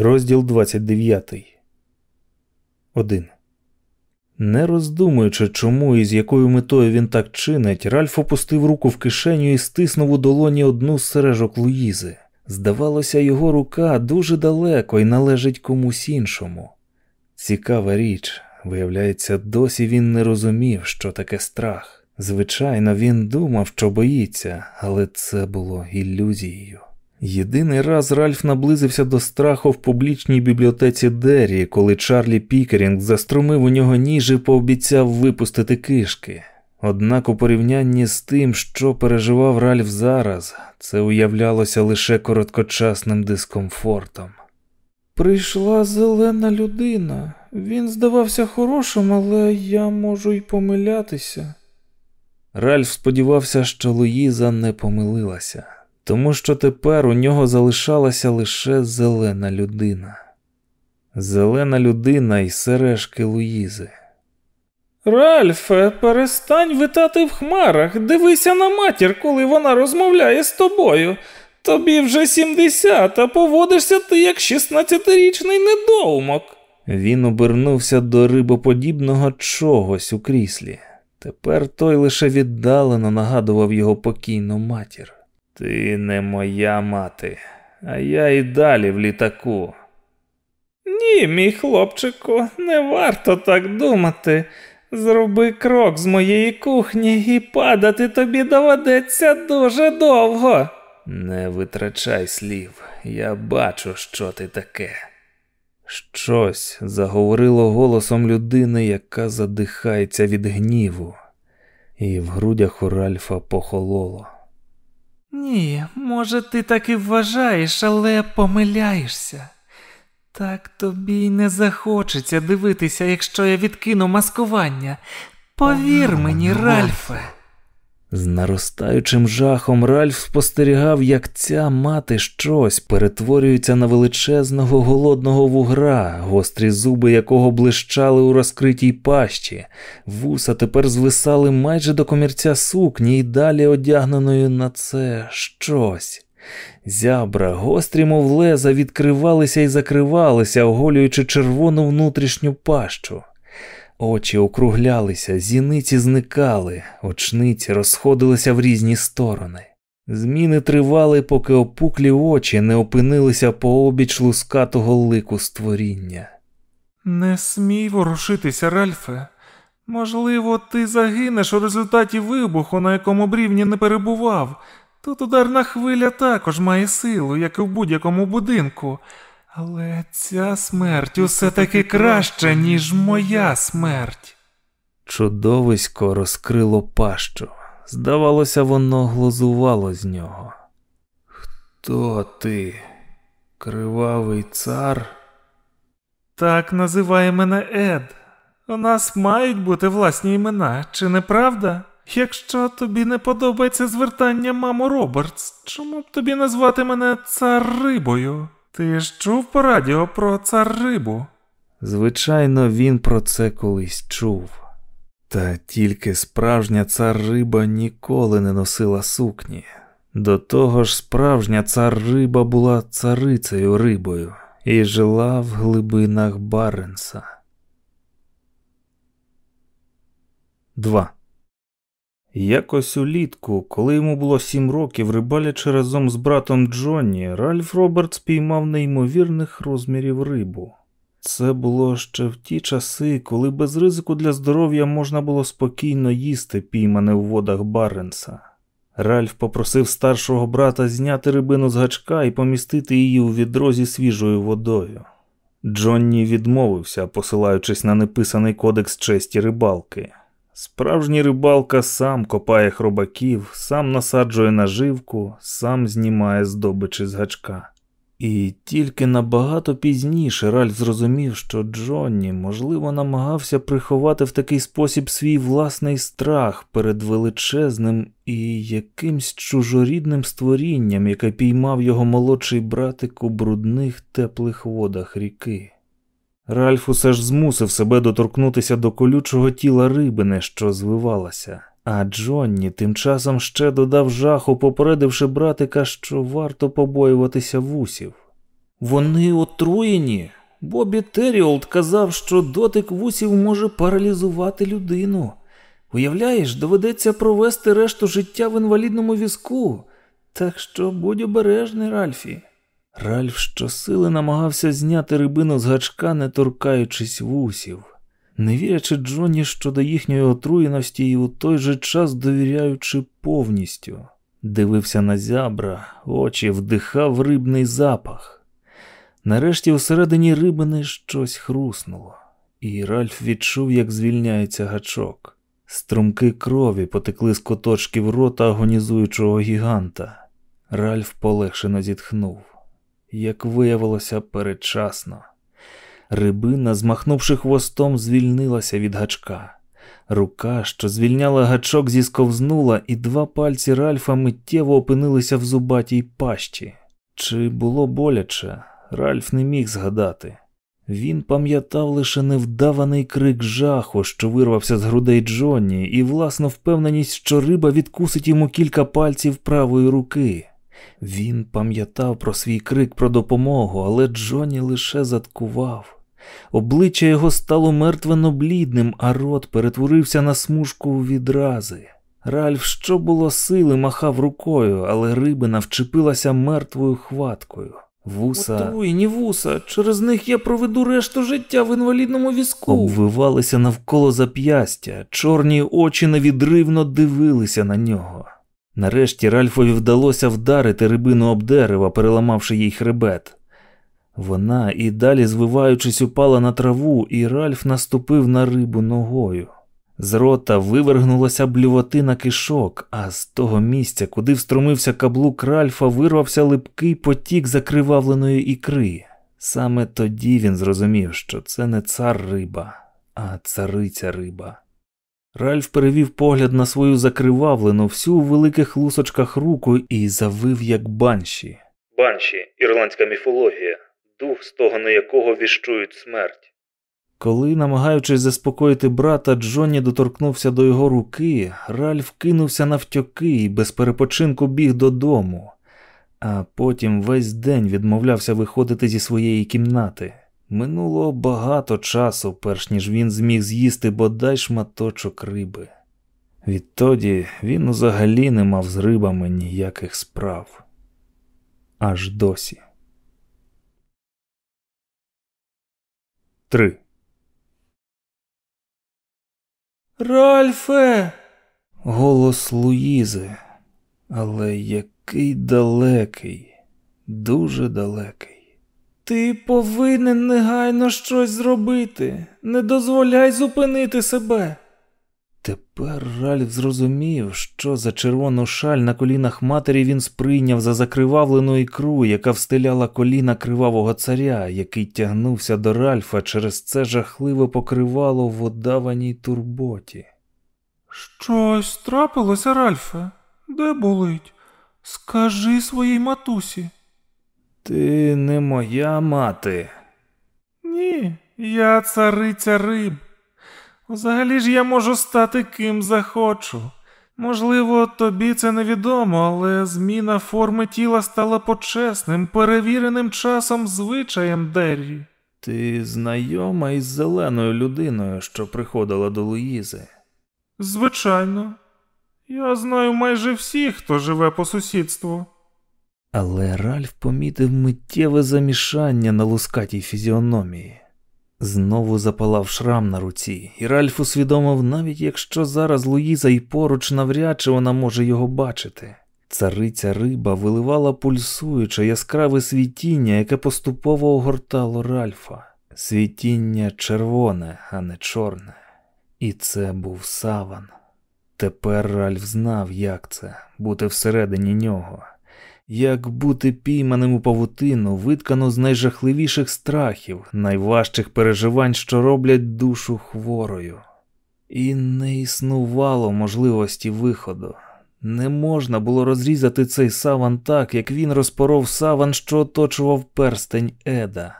Розділ 29. 1. Не роздумуючи, чому і з якою метою він так чинить, Ральф опустив руку в кишеню і стиснув у долоні одну з сережок Луїзи. Здавалося, його рука дуже далеко і належить комусь іншому. Цікава річ, виявляється, досі він не розумів, що таке страх. Звичайно, він думав, що боїться, але це було ілюзією. Єдиний раз Ральф наблизився до страху в публічній бібліотеці Деррі, коли Чарлі Пікерінг заструмив у нього ніж і пообіцяв випустити кишки. Однак у порівнянні з тим, що переживав Ральф зараз, це уявлялося лише короткочасним дискомфортом. Прийшла зелена людина. Він здавався хорошим, але я можу й помилятися. Ральф сподівався, що Луїза не помилилася тому що тепер у нього залишалася лише зелена людина. Зелена людина і сережки Луїзи. Ральфе, перестань витати в хмарах, дивися на матір, коли вона розмовляє з тобою. Тобі вже сімдесят, а поводишся ти як шістнадцятирічний недоумок. Він обернувся до рибоподібного чогось у кріслі. Тепер той лише віддалено нагадував його покійну матір. Ти не моя мати, а я і далі в літаку. Ні, мій хлопчику, не варто так думати. Зроби крок з моєї кухні і падати тобі доведеться дуже довго. Не витрачай слів, я бачу, що ти таке. Щось заговорило голосом людини, яка задихається від гніву, і в грудях у Ральфа похололо. Ні, може, ти так і вважаєш, але помиляєшся. Так тобі й не захочеться дивитися, якщо я відкину маскування. Повір мені, Ральфе. З наростаючим жахом Ральф спостерігав, як ця мати щось перетворюється на величезного голодного вугра, гострі зуби якого блищали у розкритій пащі, вуса тепер звисали майже до комірця сукні і далі одягненою на це щось. Зябра, гострі, мов леза, відкривалися і закривалися, оголюючи червону внутрішню пащу. Очі округлялися, зіниці зникали, очниці розходилися в різні сторони. Зміни тривали, поки опуклі очі не опинилися по обіч лускатого лику створіння. Не смій ворушитися, Ральфе. Можливо, ти загинеш у результаті вибуху, на якому брівні не перебував. Тут ударна хвиля також має силу, як і в будь-якому будинку. Але ця смерть усе таки краща, ніж моя смерть. Чудовисько розкрило пащу. Здавалося, воно глузувало з нього. Хто ти, кривавий цар? Так називає мене Ед. У нас мають бути власні імена, чи не правда? Якщо тобі не подобається звертання мамо Робертс, чому б тобі назвати мене цар рибою? Ти ж чув по радіо про цар рибу? Звичайно, він про це колись чув. Та тільки справжня цар риба ніколи не носила сукні. До того ж, справжня цар риба була царицею рибою і жила в глибинах Баренса. 2. Якось улітку, коли йому було сім років, рибалячи разом з братом Джонні, Ральф Роберт спіймав неймовірних розмірів рибу. Це було ще в ті часи, коли без ризику для здоров'я можна було спокійно їсти піймане в водах Баренса. Ральф попросив старшого брата зняти рибину з гачка і помістити її у відро зі свіжою водою. Джонні відмовився, посилаючись на неписаний кодекс честі рибалки. Справжній рибалка сам копає хробаків, сам насаджує наживку, сам знімає здобичі з гачка. І тільки набагато пізніше Ральф зрозумів, що Джонні, можливо, намагався приховати в такий спосіб свій власний страх перед величезним і якимсь чужорідним створінням, яке піймав його молодший братик у брудних теплих водах ріки. Ральф усе ж змусив себе доторкнутися до колючого тіла рибини, що звивалася, а Джонні тим часом ще додав жаху, попередивши братика, що варто побоюватися вусів. Вони отруєні. Бобі Теріолд казав, що дотик вусів може паралізувати людину. Уявляєш, доведеться провести решту життя в інвалідному візку. Так що будь обережний, Ральфі. Ральф щосили намагався зняти рибину з гачка, не торкаючись вусів, не вірячи Джоні щодо їхньої отруєності і у той же час довіряючи повністю. Дивився на зябра, очі вдихав рибний запах. Нарешті усередині рибини щось хруснуло, і Ральф відчув, як звільняється гачок. Струмки крові потекли з коточків рота агонізуючого гіганта. Ральф полегшено зітхнув. Як виявилося, передчасно. Рибина, змахнувши хвостом, звільнилася від гачка. Рука, що звільняла гачок, зісковзнула, і два пальці Ральфа миттєво опинилися в зубатій пащі. Чи було боляче? Ральф не міг згадати. Він пам'ятав лише невдаваний крик жаху, що вирвався з грудей Джонні, і власну впевненість, що риба відкусить йому кілька пальців правої руки. Він пам'ятав про свій крик про допомогу, але Джонні лише заткував. Обличчя його стало мертвенно блідним, а рот перетворився на смужку відрази. Ральф, що було сили, махав рукою, але рибина вчепилася мертвою хваткою. Вуса Отруйні вуса, через них я проведу решту життя в інвалідному візку. Обвивалися навколо зап'ястя, чорні очі невідривно дивилися на нього. Нарешті Ральфові вдалося вдарити рибину об дерева, переламавши їй хребет. Вона і далі, звиваючись, упала на траву, і Ральф наступив на рибу ногою. З рота вивергнулася блювотина кишок, а з того місця, куди встромився каблук Ральфа, вирвався липкий потік закривавленої ікри. Саме тоді він зрозумів, що це не цар риба, а цариця риба. Ральф перевів погляд на свою закривавлену всю у великих лусочках руку і завив як банші. Банші ірландська міфологія, дух, стогони якого віщують смерть. Коли, намагаючись заспокоїти брата, Джонні доторкнувся до його руки, Ральф кинувся навтьоки і без перепочинку біг додому, а потім весь день відмовлявся виходити зі своєї кімнати. Минуло багато часу, перш ніж він зміг з'їсти бодай шматочок риби. Відтоді він взагалі не мав з рибами ніяких справ. Аж досі. 3. Ральфе. Голос Луїзи. Але який далекий, дуже далекий. Ти повинен негайно щось зробити. Не дозволяй зупинити себе. Тепер Ральф зрозумів, що за червону шаль на колінах матері він сприйняв за закривавлену ікру, яка встиляла коліна кривавого царя, який тягнувся до Ральфа через це жахливе покривало в одаваній турботі. Щось трапилося, Ральфе? Де болить? Скажи своїй матусі. Ти не моя мати. Ні, я цариця риб. Взагалі ж я можу стати ким захочу. Можливо, тобі це невідомо, але зміна форми тіла стала почесним, перевіреним часом звичаєм Деррі. Ти знайома із зеленою людиною, що приходила до Луїзи? Звичайно, я знаю майже всіх, хто живе по сусідству. Але Ральф помітив миттєве замішання на лускатій фізіономії. Знову запалав шрам на руці, і Ральф усвідомив, навіть якщо зараз Луїза і поруч навряд чи вона може його бачити. Цариця риба виливала пульсуюче яскраве світіння, яке поступово огортало Ральфа. Світіння червоне, а не чорне. І це був саван. Тепер Ральф знав, як це бути всередині нього як бути пійманим у павутину, виткано з найжахливіших страхів, найважчих переживань, що роблять душу хворою. І не існувало можливості виходу. Не можна було розрізати цей саван так, як він розпоров саван, що оточував перстень Еда.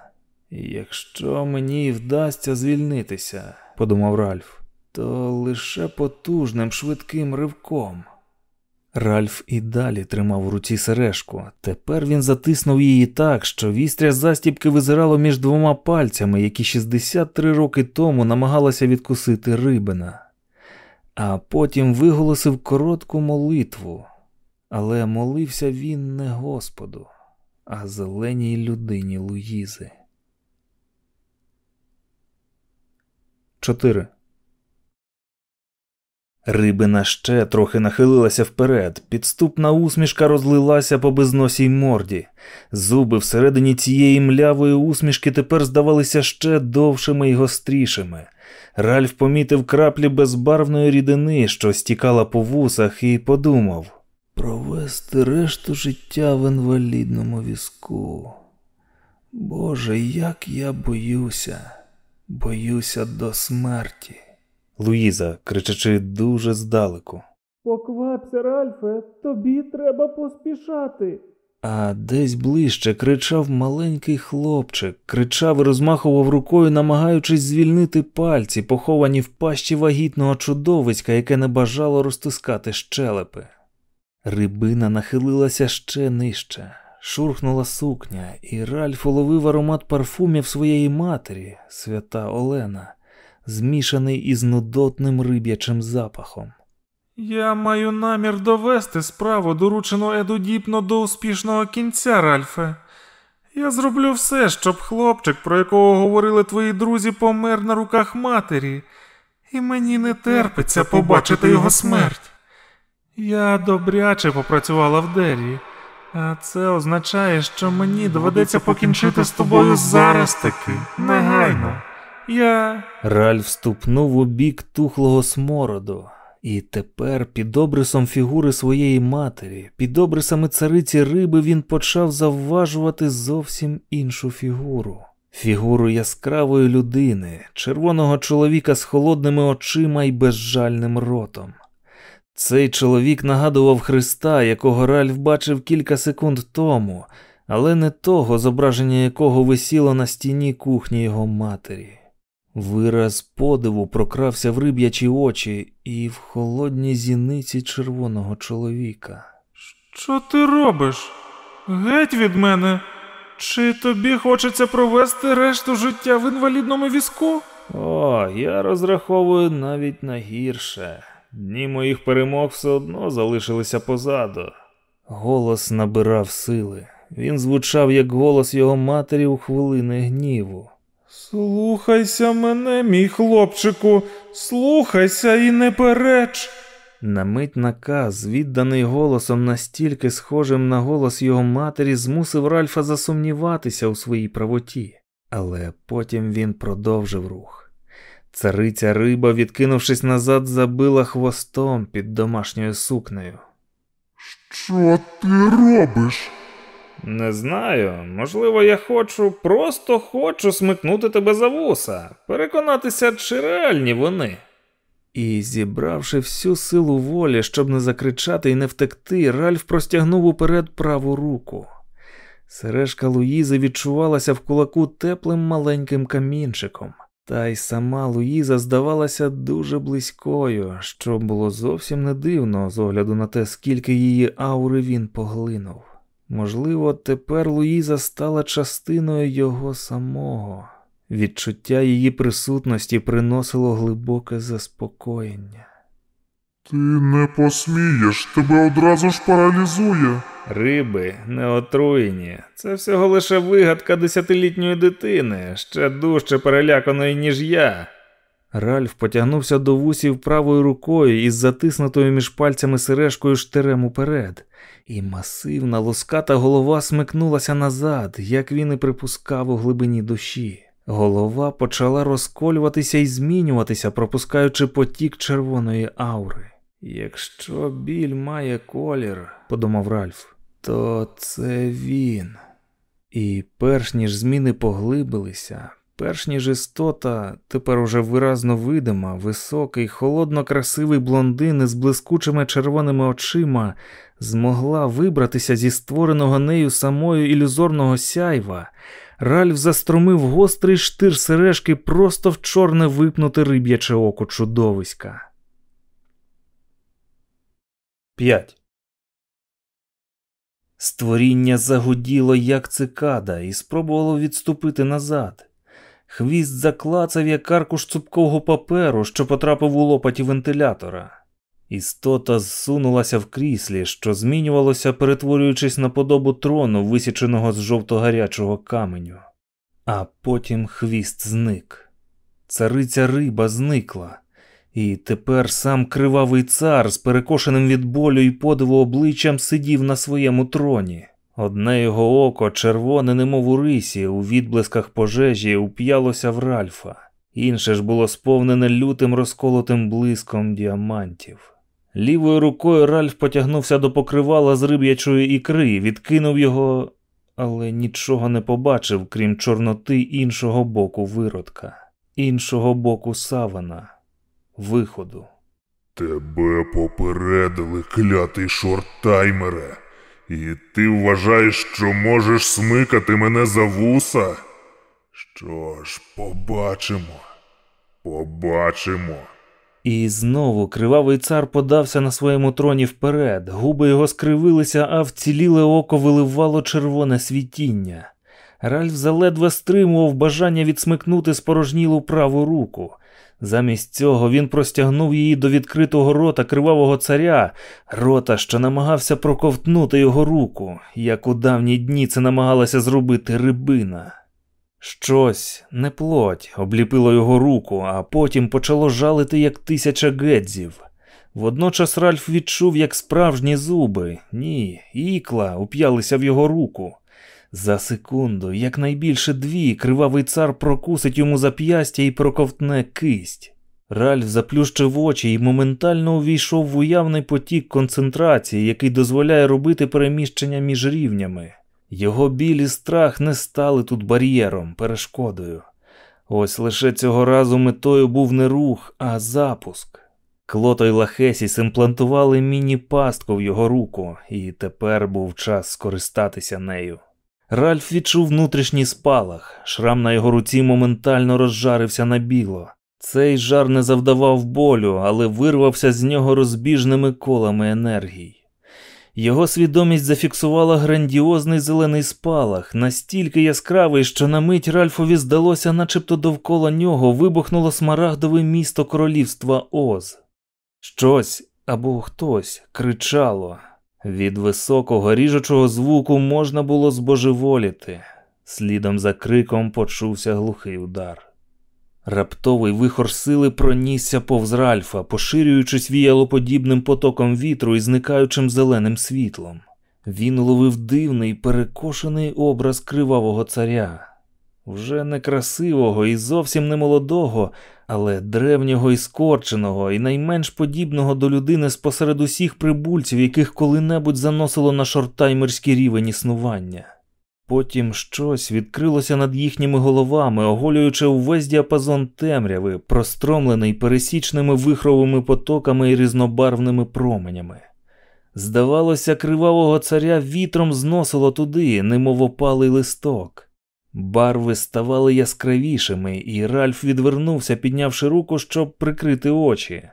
Якщо мені вдасться звільнитися, подумав Ральф, то лише потужним швидким ривком. Ральф і далі тримав у руці сережку. Тепер він затиснув її так, що вістря застібки визирало між двома пальцями, які 63 роки тому намагалася відкусити рибина. А потім виголосив коротку молитву. Але молився він не Господу, а зеленій людині Луїзи. 4. Рибина ще трохи нахилилася вперед, підступна усмішка розлилася по безносій морді. Зуби всередині цієї млявої усмішки тепер здавалися ще довшими і гострішими. Ральф помітив краплі безбарвної рідини, що стікала по вусах, і подумав провести решту життя в інвалідному візку. Боже, як я боюся, боюся до смерті. Луїза, кричачи дуже здалеку. Поквапся, Ральфе, тобі треба поспішати. А десь ближче кричав маленький хлопчик, кричав і розмахував рукою, намагаючись звільнити пальці, поховані в пащі вагітного чудовиська, яке не бажало розтискати щелепи. Рибина нахилилася ще нижче, шурхнула сукня, і Ральф уловив аромат парфумів своєї матері, свята Олена, змішаний із нудотним риб'ячим запахом. Я маю намір довести справу, доручену Еду Діпно до успішного кінця, Ральфе. Я зроблю все, щоб хлопчик, про якого говорили твої друзі, помер на руках матері, і мені не терпиться побачити його смерть. Я добряче попрацювала в Дері, а це означає, що мені доведеться покінчити з тобою зараз таки, негайно. Я. Ральф ступнув у бік тухлого смороду, і тепер, під обрисом фігури своєї матері, під обрисами цариці риби, він почав завважувати зовсім іншу фігуру. Фігуру яскравої людини, червоного чоловіка з холодними очима і безжальним ротом. Цей чоловік нагадував Христа, якого Ральф бачив кілька секунд тому, але не того, зображення якого висіло на стіні кухні його матері. Вираз подиву прокрався в риб'ячі очі і в холодній зіниці червоного чоловіка. Що ти робиш? Геть від мене. Чи тобі хочеться провести решту життя в інвалідному візку? О, я розраховую навіть на гірше. Дні моїх перемог все одно залишилися позаду. Голос набирав сили. Він звучав як голос його матері у хвилини гніву. Слухайся мене, мій хлопчику, слухайся і не переч. На мить наказ, відданий голосом настільки схожим на голос його матері, змусив Ральфа засумніватися у своїй правоті, але потім він продовжив рух. Цариця риба, відкинувшись назад, забила хвостом під домашньою сукнею. Що ти робиш? Не знаю, можливо, я хочу, просто хочу смикнути тебе за вуса, переконатися, чи реальні вони. І, зібравши всю силу волі, щоб не закричати і не втекти, Ральф простягнув уперед праву руку. Сережка Луїзи відчувалася в кулаку теплим маленьким камінчиком, та й сама Луїза здавалася дуже близькою, що було зовсім не дивно з огляду на те, скільки її аури він поглинув. Можливо, тепер Луїза стала частиною його самого. Відчуття її присутності приносило глибоке заспокоєння. Ти не посмієш, тебе одразу ж паралізує. Риби не отруєні. Це всього лише вигадка десятилітньої дитини, ще дужче переляканої, ніж я. Ральф потягнувся до вусів правою рукою із затиснутою між пальцями сережкою штирем уперед, і масивна лоската голова смикнулася назад, як він і припускав у глибині душі. Голова почала розколюватися і змінюватися, пропускаючи потік червоної аури. Якщо біль має колір, подумав Ральф, то це він. І перш ніж зміни поглибилися, перш ніж істота, тепер уже виразно видима, високий, холодно красивий блондин із блискучими червоними очима, змогла вибратися зі створеного нею самою ілюзорного сяйва, Ральф заструмив гострий штир сережки просто в чорне випнуте риб'яче око чудовиська. 5. Створіння загуділо, як цикада, і спробувало відступити назад. Хвіст заклацав як аркуш цупкового паперу, що потрапив у лопаті вентилятора. Істота зсунулася в кріслі, що змінювалося, перетворюючись на подобу трону, висіченого з жовто-гарячого каменю. А потім хвіст зник. Цариця риба зникла, і тепер сам кривавий цар з перекошеним від болю і подиву обличчям сидів на своєму троні. Одне його око, червоне, немов у рисі, у відблисках пожежі, уп'ялося в Ральфа, інше ж було сповнене лютим розколотим блиском діамантів. Лівою рукою Ральф потягнувся до покривала з риб'ячої ікри, відкинув його, але нічого не побачив, крім чорноти іншого боку виродка, іншого боку савана, виходу. Тебе попередили, клятий шорттаймере. І ти вважаєш, що можеш смикати мене за вуса? Що ж, побачимо. Побачимо. І знову кривавий цар подався на своєму троні вперед, губи його скривилися, а вціліле око виливало червоне світіння. Ральф заледве стримував бажання відсмикнути спорожнілу праву руку. Замість цього він простягнув її до відкритого рота кривавого царя, рота, що намагався проковтнути його руку, як у давні дні це намагалася зробити рибина. Щось, не плоть, обліпило його руку, а потім почало жалити, як тисяча гедзів. Водночас Ральф відчув, як справжні зуби, ні, ікла уп'ялися в його руку. За секунду, якнайбільше дві, кривавий цар прокусить йому зап'ястя і проковтне кисть. Ральф заплющив очі і моментально увійшов в уявний потік концентрації, який дозволяє робити переміщення між рівнями. Його біль і страх не стали тут бар'єром, перешкодою. Ось лише цього разу метою був не рух, а запуск. Клото й Лахесіс імплантували міні-пастку в його руку, і тепер був час скористатися нею. Ральф відчув внутрішній спалах, шрам на його руці моментально розжарився на біло. Цей жар не завдавав болю, але вирвався з нього розбіжними колами енергії. Його свідомість зафіксувала грандіозний зелений спалах, настільки яскравий, що на мить Ральфові здалося, начебто довкола нього вибухнуло смарагдове місто королівства Оз. Щось або хтось кричало. Від високого ріжучого звуку можна було збожеволіти. Слідом за криком почувся глухий удар. Раптовий вихор сили пронісся повз Ральфа, поширюючись віялоподібним потоком вітру і зникаючим зеленим світлом. Він ловив дивний перекошений образ кривавого царя, вже не красивого і зовсім не молодого, але древнього і скорченого, і найменш подібного до людини спосеред усіх прибульців, яких коли-небудь заносило на шорттаймерський рівень існування. Потім щось відкрилося над їхніми головами, оголюючи увесь діапазон темряви, простромлений пересічними вихровими потоками і різнобарвними променями. Здавалося, кривавого царя вітром зносило туди, немов опалий листок. Барви ставали яскравішими, і Ральф відвернувся, піднявши руку, щоб прикрити очі.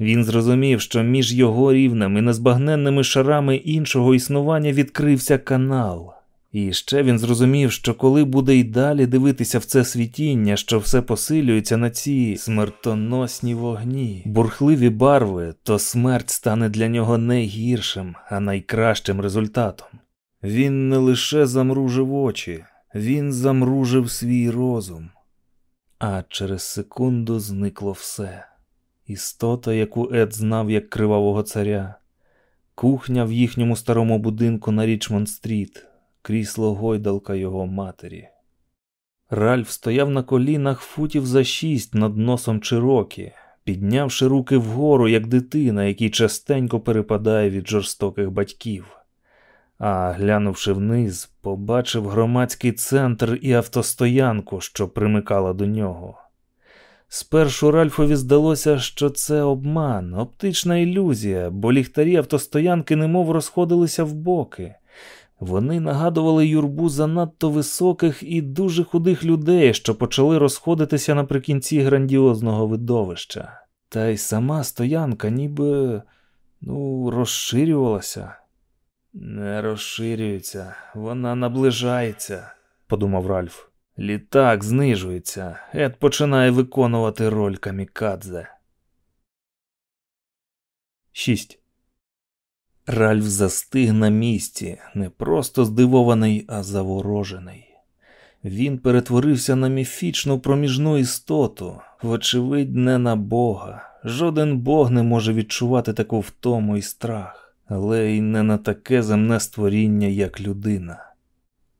Він зрозумів, що між його рівнем і незбагненними шарами іншого існування відкрився канал. І ще він зрозумів, що коли буде й далі дивитися в це світіння, що все посилюється на ці смертоносні вогні, бурхливі барви, то смерть стане для нього не гіршим, а найкращим результатом. Він не лише замружив очі, він замружив свій розум. А через секунду зникло все. Істота, яку Ед знав як кривавого царя, кухня в їхньому старому будинку на Річмонд Стріт крісло гойдалка його матері. Ральф стояв на колінах футів за шість над носом Чирокі, піднявши руки вгору, як дитина, який частенько перепадає від жорстоких батьків. А глянувши вниз, побачив громадський центр і автостоянку, що примикала до нього. Спершу Ральфові здалося, що це обман, оптична ілюзія, бо ліхтарі автостоянки немов розходилися в боки. Вони нагадували юрбу занадто високих і дуже худих людей, що почали розходитися наприкінці грандіозного видовища. Та й сама стоянка ніби ну, розширювалася. Не розширюється, вона наближається, подумав Ральф. Літак знижується, Ед починає виконувати роль камікадзе. 6. Ральф застиг на місці, не просто здивований, а заворожений. Він перетворився на міфічну проміжну істоту, вочевидь, не на Бога. Жоден Бог не може відчувати таку втому і страх, але й не на таке земне створіння, як людина.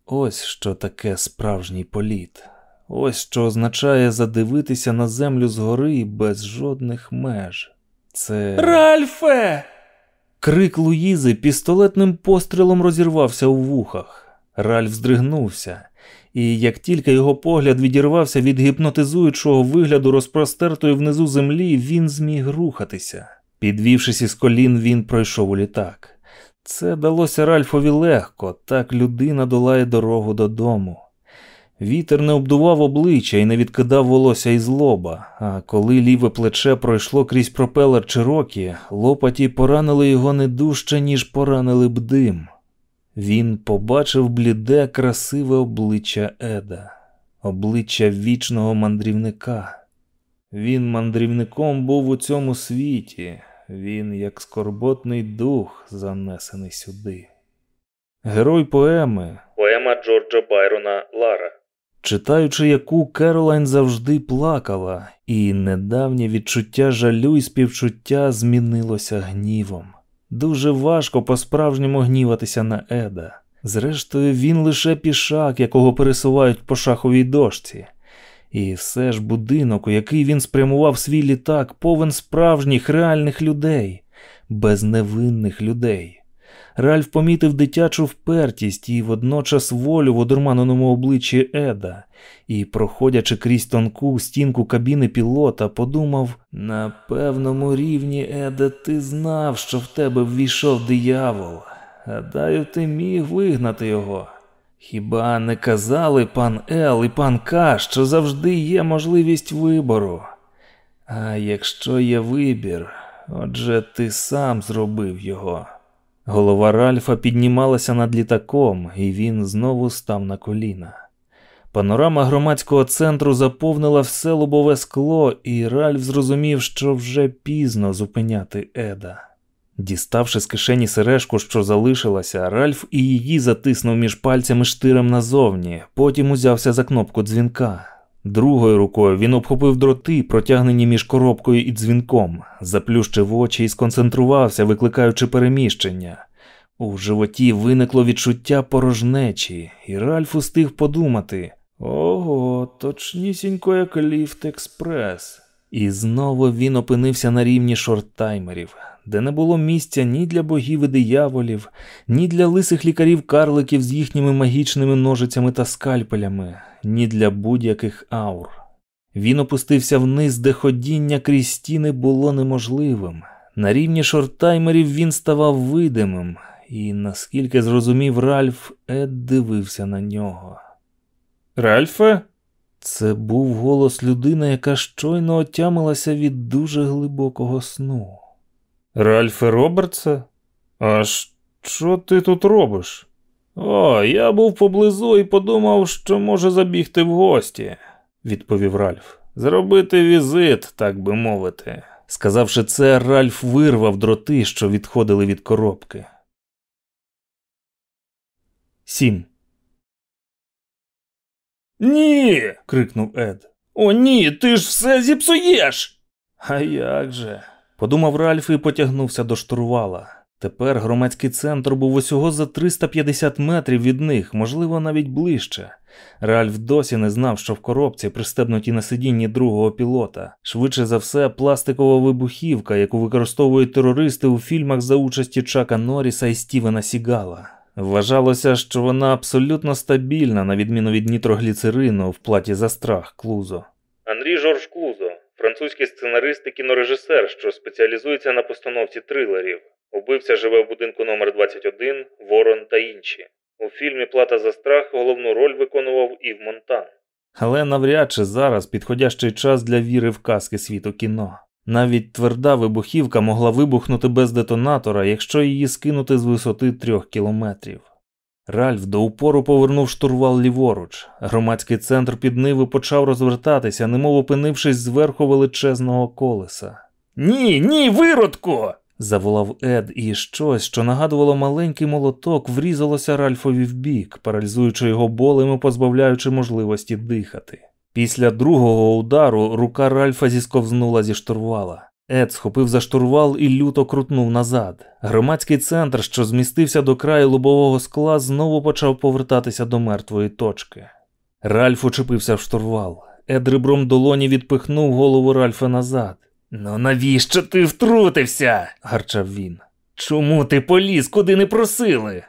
Ось що таке справжній політ. Ось що означає задивитися на землю згори без жодних меж. Це. Ральфе! Крик Луїзи пістолетним пострілом розірвався у вухах. Ральф здригнувся, і як тільки його погляд відірвався від гіпнотизуючого вигляду розпростертої внизу землі, він зміг рухатися. Підвівшись із колін, він пройшов у літак. Це далося Ральфові легко, так людина долає дорогу додому. Вітер не обдував обличчя і не відкидав волосся із лоба, а коли ліве плече пройшло крізь пропелер Чирокі, лопаті поранили його не дужче, ніж поранили б дим. Він побачив бліде, красиве обличчя Еда, обличчя вічного мандрівника. Він мандрівником був у цьому світі, він, як скорботний дух, занесений сюди. Герой поеми, Поема Джорджа Байрона Лара. читаючи яку Керолайн завжди плакала, і недавнє відчуття жалю і співчуття змінилося гнівом. Дуже важко по-справжньому гніватися на Еда. Зрештою, він лише пішак, якого пересувають по шаховій дошці. І все ж будинок, у який він спрямував свій літак, повен справжніх реальних людей, безневинних людей. Ральф помітив дитячу впертість і водночас волю в одурманеному обличчі Еда, і, проходячи крізь тонку стінку кабіни пілота, подумав: на певному рівні, Еда, ти знав, що в тебе ввійшов диявол. Гадаю, ти міг вигнати його. Хіба не казали пан Ел і пан К, що завжди є можливість вибору? А якщо є вибір, отже ти сам зробив його. Голова Ральфа піднімалася над літаком, і він знову став на коліна. Панорама громадського центру заповнила все лобове скло, і Ральф зрозумів, що вже пізно зупиняти Еда. Діставши з кишені сережку, що залишилася, Ральф і її затиснув між пальцями штирем назовні, потім узявся за кнопку дзвінка. Другою рукою він обхопив дроти, протягнені між коробкою і дзвінком, заплющив очі і сконцентрувався, викликаючи переміщення. У животі виникло відчуття порожнечі, і Ральф устиг подумати ого, точнісінько як ліфт експрес. І знову він опинився на рівні шорттаймерів, де не було місця ні для богів і дияволів, ні для лисих лікарів-карликів з їхніми магічними ножицями та скальпелями, ні для будь-яких аур. Він опустився вниз, де ходіння крізь стіни було неможливим. На рівні шорттаймерів він ставав видимим, і, наскільки зрозумів Ральф, Ед дивився на нього. Ральфе? Це був голос людини, яка щойно отямилася від дуже глибокого сну. Ральфе Робертсе? А що ти тут робиш? О, я був поблизу і подумав, що може забігти в гості, відповів Ральф. Зробити візит, так би мовити. Сказавши це, Ральф вирвав дроти, що відходили від коробки. 7. Ні. крикнув Ед. О, ні, ти ж все зіпсуєш. А як же? подумав Ральф і потягнувся до штурвала. Тепер громадський центр був усього за 350 метрів від них, можливо, навіть ближче. Ральф досі не знав, що в коробці, пристебнутій на сидінні другого пілота, швидше за все, пластикова вибухівка, яку використовують терористи у фільмах за участі Чака Норріса і Стівена Сігала. Вважалося, що вона абсолютно стабільна, на відміну від нітрогліцерину в платі за страх Клузо. Андрій Жорж Клузо, французький сценарист і кінорежисер, що спеціалізується на постановці трилерів. Убивця живе в будинку номер 21 Ворон та інші. У фільмі Плата за страх головну роль виконував Ів Монтан. Але навряд чи зараз підходящий час для віри в казки світу кіно. Навіть тверда вибухівка могла вибухнути без детонатора, якщо її скинути з висоти трьох кілометрів. Ральф до упору повернув штурвал ліворуч. Громадський центр під ниви почав розвертатися, немов опинившись зверху величезного колеса. Ні, ні, виродку! заволав Ед, і щось, що нагадувало маленький молоток, врізалося Ральфові в бік, паралізуючи його болем і позбавляючи можливості дихати. Після другого удару рука Ральфа зісковзнула зі штурвала. Ед схопив за штурвал і люто крутнув назад. Громадський центр, що змістився до краю лобового скла, знову почав повертатися до мертвої точки. Ральф учепився в штурвал. Ед ребром долоні відпихнув голову Ральфа назад. Ну навіщо ти втрутився? гарчав він. Чому ти поліз, куди не просили?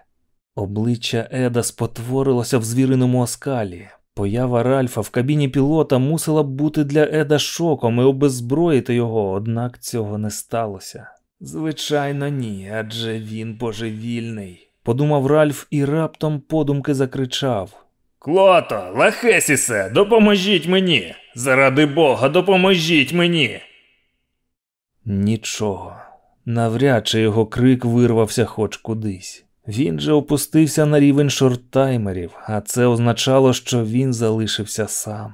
Обличчя Еда спотворилося в звіриному оскалі. Поява Ральфа в кабіні пілота мусила б бути для Еда шоком і обеззброїти його, однак цього не сталося. Звичайно, ні, адже він божевільний, подумав Ральф і раптом подумки закричав. Клото, Лахесісе, допоможіть мені! Заради Бога, допоможіть мені! Нічого. Навряд чи його крик вирвався хоч кудись. Він же опустився на рівень шорттаймерів, а це означало, що він залишився сам.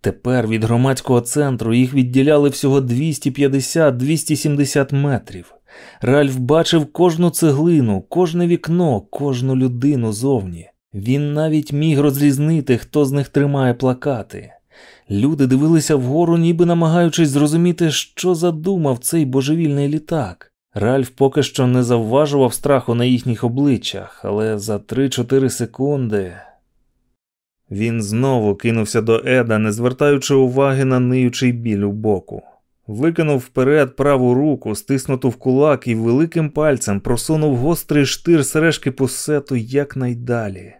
Тепер від громадського центру їх відділяли всього 250-270 метрів. Ральф бачив кожну цеглину, кожне вікно, кожну людину зовні. Він навіть міг розрізнити, хто з них тримає плакати. Люди дивилися вгору, ніби намагаючись зрозуміти, що задумав цей божевільний літак. Ральф поки що не завважував страху на їхніх обличчях, але за 3-4 секунди він знову кинувся до Еда, не звертаючи уваги на ниючий біль у боку. Викинув вперед праву руку, стиснуту в кулак і великим пальцем просунув гострий штир сережки пусету якнайдалі.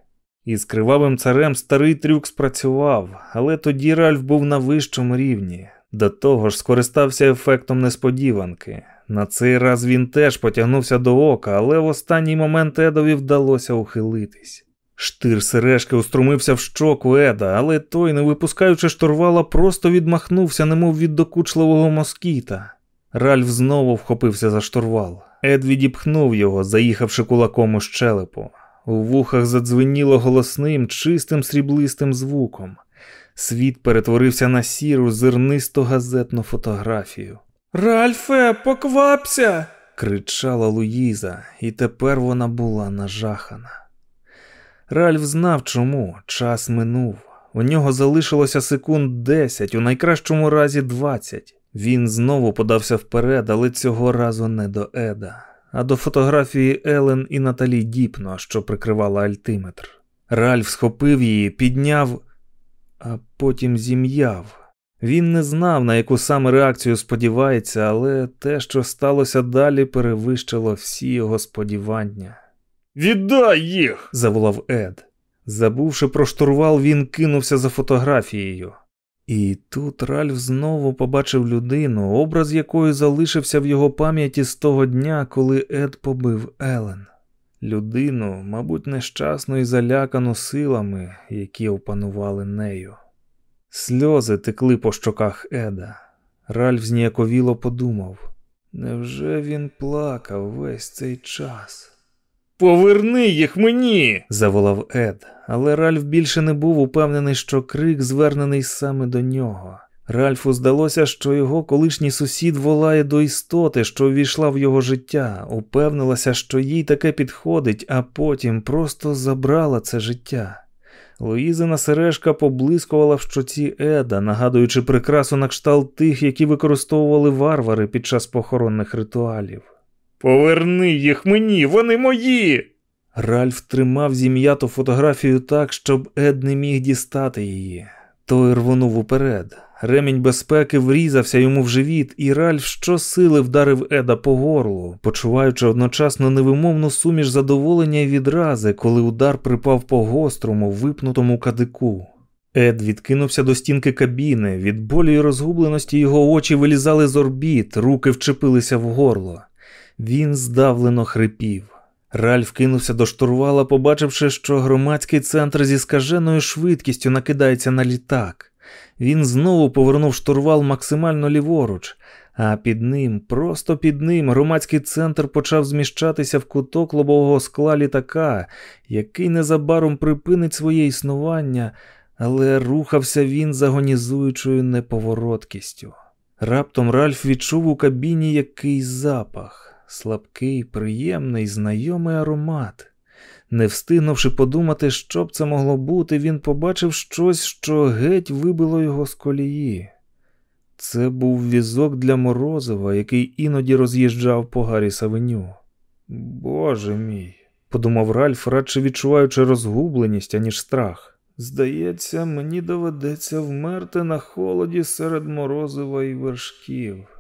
Із кривавим царем старий трюк спрацював, але тоді Ральф був на вищому рівні. До того ж скористався ефектом несподіванки. На цей раз він теж потягнувся до ока, але в останній момент Едові вдалося ухилитись. Штир сережки уструмився в щоку Еда, але той, не випускаючи штурвала, просто відмахнувся, немов від докучливого москіта. Ральф знову вхопився за штурвал. Ед відіпхнув його, заїхавши кулаком у щелепу. У вухах задзвеніло голосним, чистим сріблистим звуком. Світ перетворився на сіру, зернисту газетну фотографію. Ральфе, поквапся! кричала Луїза, і тепер вона була нажахана. Ральф знав чому, час минув. У нього залишилося секунд десять, у найкращому разі двадцять. Він знову подався вперед, але цього разу не до Еда, а до фотографії Елен і Наталі Діпно, що прикривала альтиметр. Ральф схопив її, підняв, а потім зім'яв. Він не знав, на яку саме реакцію сподівається, але те, що сталося далі, перевищило всі його сподівання. Віддай їх! заволав Ед. Забувши про штурвал, він кинувся за фотографією. І тут Ральф знову побачив людину, образ якої залишився в його пам'яті з того дня, коли Ед побив Елен. Людину, мабуть, нещасну і залякану силами, які опанували нею. Сльози текли по щоках Еда. Ральф зніяковіло подумав невже він плакав весь цей час? Поверни їх мені. заволав Ед, але Ральф більше не був упевнений, що крик звернений саме до нього. Ральфу здалося, що його колишній сусід волає до істоти, що увійшла в його життя, упевнилася, що їй таке підходить, а потім просто забрала це життя. Луїзина сережка поблискувала в щоці Еда, нагадуючи прикрасу на кшталт тих, які використовували варвари під час похоронних ритуалів. Поверни їх мені, вони мої. Ральф тримав зім'яту фотографію так, щоб Ед не міг дістати її. Той рвонув уперед. Ремінь безпеки врізався йому в живіт, і Ральф щосили вдарив Еда по горлу, почуваючи одночасно невимовну суміш задоволення і відрази, коли удар припав по гострому, випнутому кадику. Ед відкинувся до стінки кабіни, від болю і розгубленості його очі вилізали з орбіт, руки вчепилися в горло. Він здавлено хрипів. Ральф кинувся до штурвала, побачивши, що громадський центр зі скаженою швидкістю накидається на літак. Він знову повернув штурвал максимально ліворуч, А під ним, просто під ним, громадський центр почав зміщатися в куток лобового скла літака, який незабаром припинить своє існування, але рухався він з агонізуючою неповороткістю. Раптом Ральф відчув у кабіні якийсь запах, слабкий, приємний, знайомий аромат. Не встигнувши подумати, що б це могло бути, він побачив щось, що геть вибило його з колії. Це був візок для Морозова, який іноді роз'їжджав по Гаррі Савеню. Боже мій, подумав Ральф, радше відчуваючи розгубленість, аніж страх. Здається, мені доведеться вмерти на холоді серед морозива і вершків.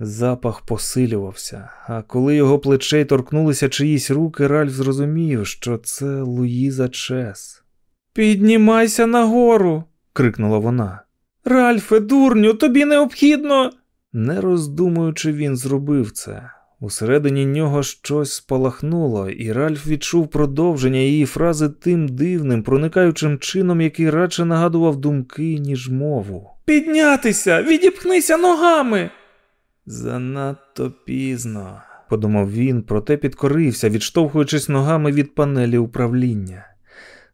Запах посилювався, а коли його плечей торкнулися чиїсь руки, Ральф зрозумів, що це Луїза Чес. Піднімайся нагору. крикнула вона. Ральфе, дурню, тобі необхідно. Не роздумуючи, він зробив це. Усередині нього щось спалахнуло, і Ральф відчув продовження її фрази тим дивним, проникаючим чином, який радше нагадував думки, ніж мову. Піднятися, відіпхнися ногами. Занадто пізно, подумав він, проте підкорився, відштовхуючись ногами від панелі управління.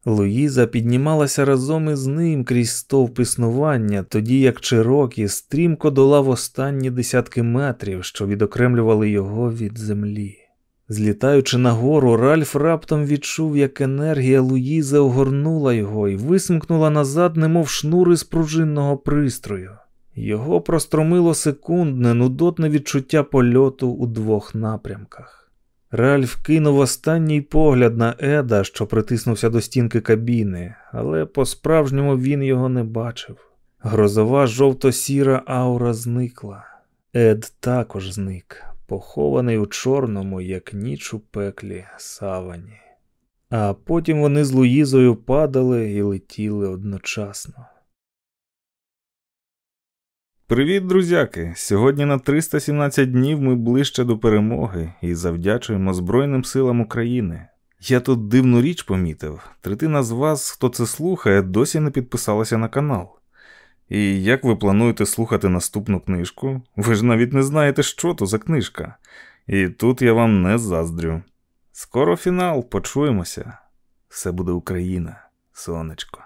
Луїза піднімалася разом із ним крізь стовп існування, тоді як Чирокі стрімко долав останні десятки метрів, що відокремлювали його від землі. Злітаючи нагору, Ральф раптом відчув, як енергія Луїзи огорнула його і висмкнула назад, немов шнури з пружинного пристрою. Його простромило секундне, нудотне відчуття польоту у двох напрямках. Ральф кинув останній погляд на Еда, що притиснувся до стінки кабіни, але по-справжньому він його не бачив. Грозова жовто-сіра аура зникла. Ед також зник, похований у чорному, як ніч у пеклі, савані. А потім вони з Луїзою падали і летіли одночасно. Привіт, друзяки! Сьогодні на 317 днів ми ближче до перемоги і завдячуємо Збройним силам України. Я тут дивну річ помітив. Третина з вас, хто це слухає, досі не підписалася на канал. І як ви плануєте слухати наступну книжку? Ви ж навіть не знаєте, що то за книжка. І тут я вам не заздрю. Скоро фінал, почуємося. Все буде Україна, сонечко.